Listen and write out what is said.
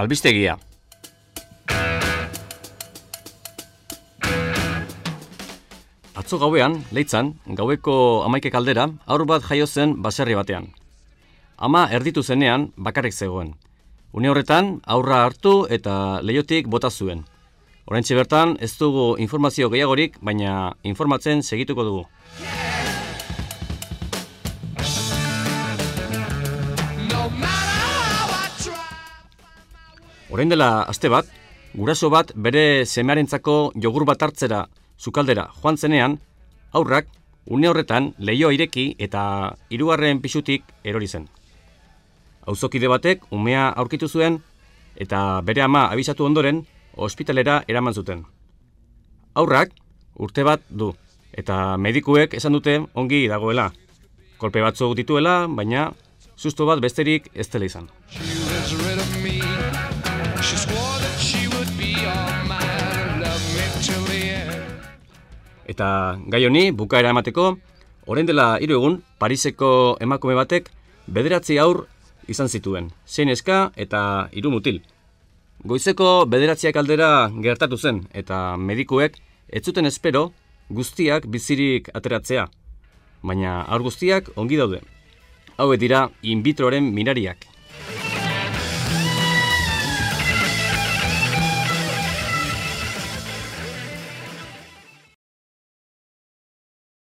Albistegia. Atzo gauean, leitzan, gaueko amaike kaldera, aur bat jaio zen baserri batean. Ama erditu zenean, bakarrik zegoen. Une horretan, aurra hartu eta leiotik bota zuen. Horentxe bertan, ez dugu informazio gehiagorik, baina informatzen segituko dugu. Orain dela aste bat, guraso bat bere semearentzako jogur bat hartzera sukaldera joan zenean, aurrak une horretan leio ireki eta hirugarren pisutik erori zen. Auzokide batek umea aurkitu zuen eta bere ama abisatu ondoren ospitalera eraman zuten. Aurrak urte bat du eta medikuek esan dute ongi dagoela. Kolpe batzuk dituela, baina susto bat besterik ez dela izan. Eta gai honi bukaera emateko, orain dela hiru egun Pariseko emakume batek bederatzi aur izan zituen, zein eska eta hiru mutil. Goizeko bederatziak aldera gertatu zen eta medikuek ez zuten espero guztiak bizirik ateratzea. Baina aur guztiak ongi daude. Hauek dira in vitroren mirariak.